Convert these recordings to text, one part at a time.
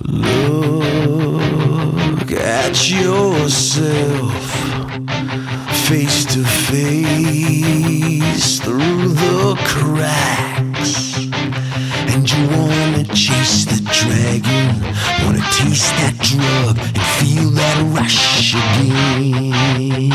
Look at yourself face to face through the cracks. And you wanna chase the dragon, wanna taste that drug and feel that rush again.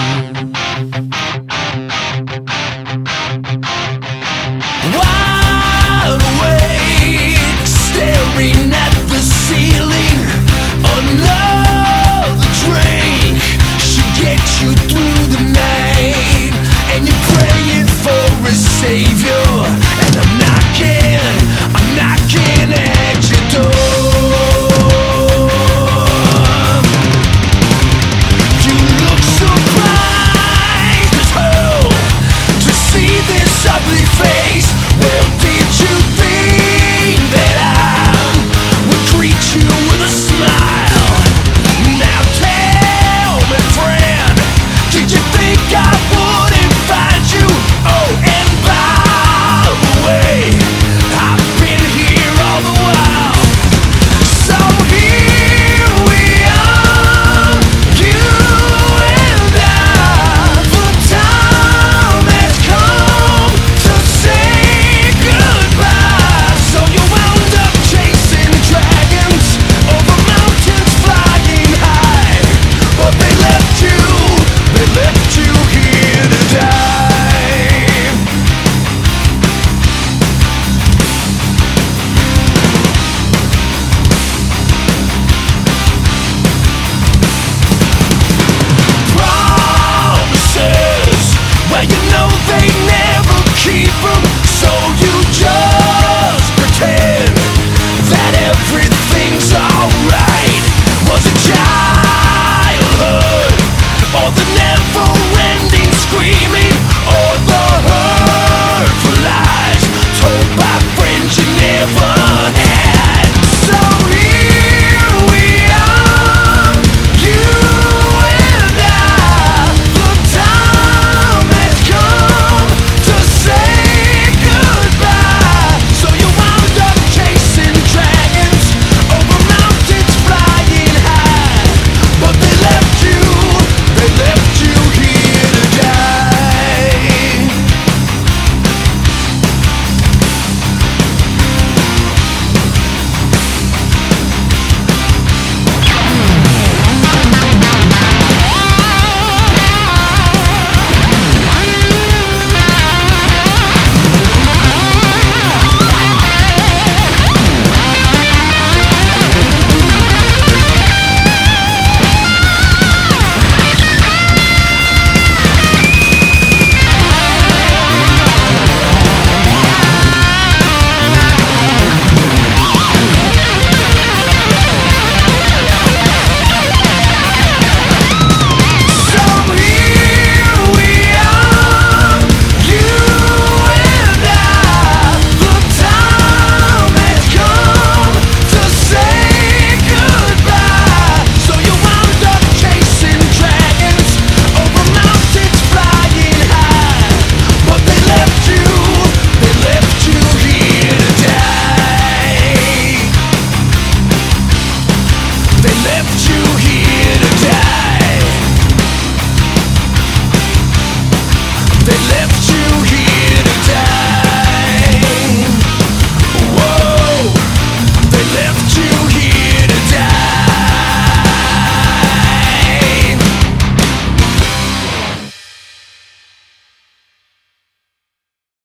really fail.